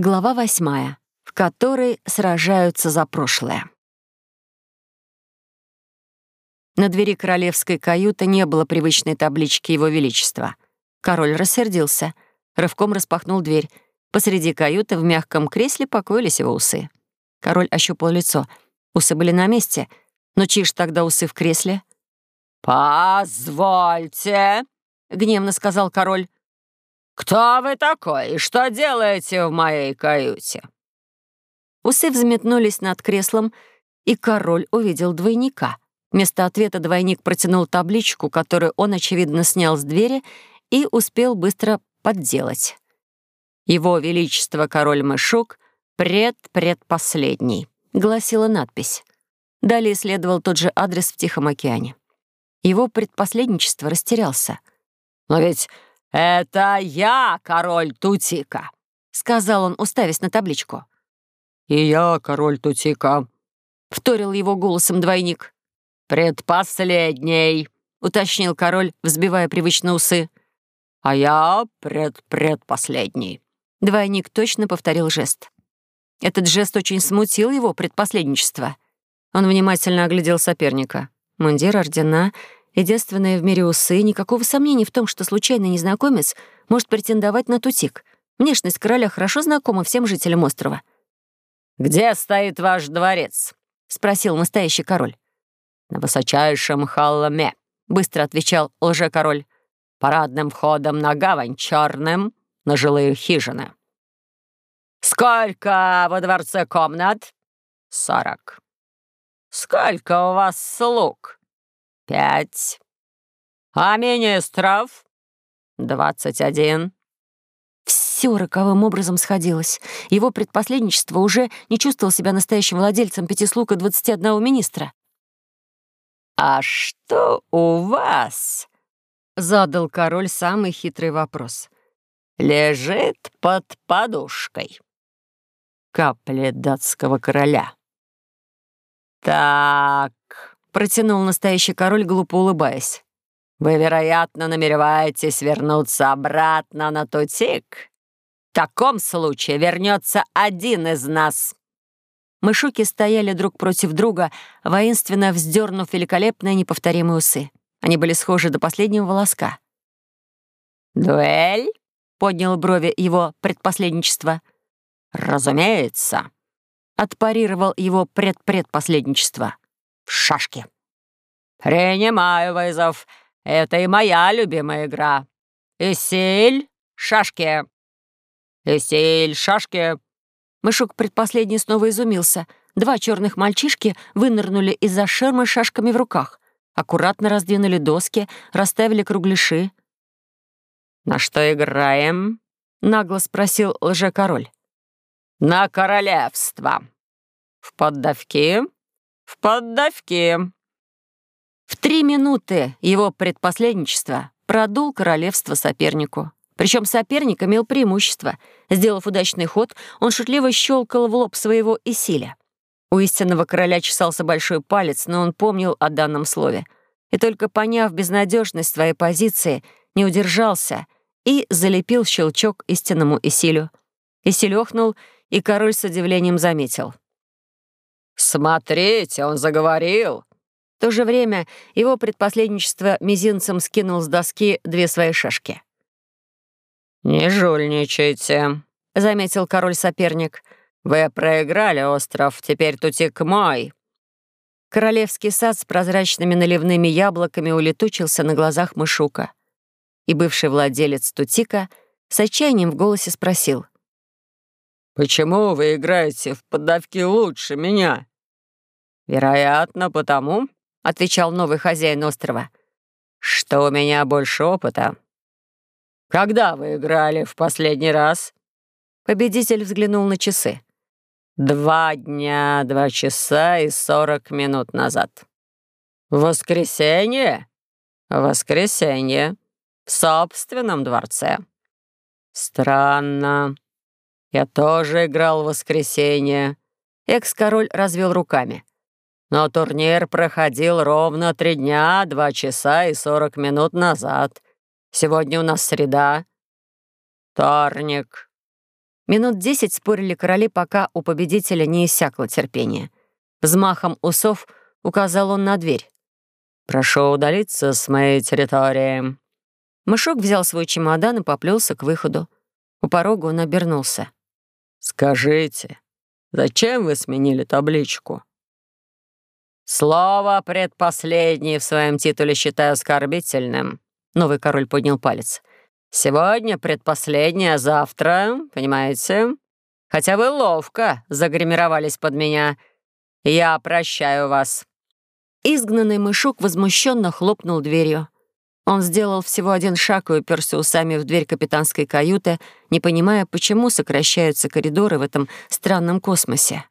Глава восьмая, в которой сражаются за прошлое. На двери королевской каюты не было привычной таблички Его Величества. Король рассердился, рывком распахнул дверь. Посреди каюты в мягком кресле покоились его усы. Король ощупал лицо. Усы были на месте. Но чьи ж тогда усы в кресле? «Позвольте», — гневно сказал король. «Кто вы такой и что делаете в моей каюте?» Усы взметнулись над креслом, и король увидел двойника. Вместо ответа двойник протянул табличку, которую он, очевидно, снял с двери и успел быстро подделать. «Его Величество король Мышук, пред-предпоследний», — гласила надпись. Далее следовал тот же адрес в Тихом океане. Его предпоследничество растерялся. «Но ведь «Это я, король Тутика», — сказал он, уставясь на табличку. «И я, король Тутика», — вторил его голосом двойник. «Предпоследний», — уточнил король, взбивая привычно усы. «А я предпредпоследний». Двойник точно повторил жест. Этот жест очень смутил его предпоследничество. Он внимательно оглядел соперника. Мундир, ордена Единственное в мире усы, никакого сомнения в том, что случайный незнакомец может претендовать на тутик. Внешность короля хорошо знакома всем жителям острова. «Где стоит ваш дворец?» — спросил настоящий король. «На высочайшем холме», — быстро отвечал лже-король. «Парадным входом на гавань, черным на жилые хижины». «Сколько во дворце комнат?» «Сорок». «Сколько у вас слуг?» Пять. А министров? Двадцать один. Все роковым образом сходилось. Его предпоследничество уже не чувствовал себя настоящим владельцем пяти слуг и двадцати одного министра. «А что у вас?» — задал король самый хитрый вопрос. «Лежит под подушкой». «Капли датского короля». «Так, протянул настоящий король, глупо улыбаясь. «Вы, вероятно, намереваетесь вернуться обратно на Тутик? В таком случае вернется один из нас». Мышуки стояли друг против друга, воинственно вздернув великолепные неповторимые усы. Они были схожи до последнего волоска. «Дуэль?» — поднял брови его предпоследничество. «Разумеется», — отпарировал его предпредпоследничество в шашки. «Принимаю вызов. Это и моя любимая игра. Исиль, шашки. Исиль, шашки». Мышук предпоследний снова изумился. Два черных мальчишки вынырнули из-за шермы шашками в руках. Аккуратно раздвинули доски, расставили кругляши. «На что играем?» — нагло спросил лже-король. «На королевство». «В поддавки?» В поддавке». В три минуты его предпоследничество продул королевство сопернику. Причем соперник имел преимущество. Сделав удачный ход, он шутливо щелкал в лоб своего Исиля. У истинного короля чесался большой палец, но он помнил о данном слове. И только поняв безнадежность своей позиции, не удержался и залепил щелчок истинному Исилю. Исиль охнул, и король с удивлением заметил — «Смотрите, он заговорил!» В то же время его предпоследничество мизинцем скинул с доски две свои шашки. «Не жульничайте», — заметил король-соперник. «Вы проиграли остров, теперь тутик мой». Королевский сад с прозрачными наливными яблоками улетучился на глазах мышука. И бывший владелец тутика с отчаянием в голосе спросил. «Почему вы играете в поддавки лучше меня?» «Вероятно, потому», — отвечал новый хозяин острова, «что у меня больше опыта». «Когда вы играли в последний раз?» Победитель взглянул на часы. «Два дня, два часа и сорок минут назад». «Воскресенье?» «Воскресенье. В собственном дворце». «Странно. Я тоже играл в воскресенье». Экс-король развел руками. Но турнир проходил ровно три дня, два часа и сорок минут назад. Сегодня у нас среда. Вторник. Минут десять спорили короли, пока у победителя не иссякло терпение. Взмахом усов указал он на дверь. «Прошу удалиться с моей территории». Мышок взял свой чемодан и поплелся к выходу. У порога он обернулся. «Скажите, зачем вы сменили табличку?» «Слово предпоследнее в своем титуле считаю оскорбительным», — новый король поднял палец. «Сегодня предпоследнее, а завтра, понимаете? Хотя вы ловко загримировались под меня. Я прощаю вас». Изгнанный мышок возмущенно хлопнул дверью. Он сделал всего один шаг и уперся усами в дверь капитанской каюты, не понимая, почему сокращаются коридоры в этом странном космосе.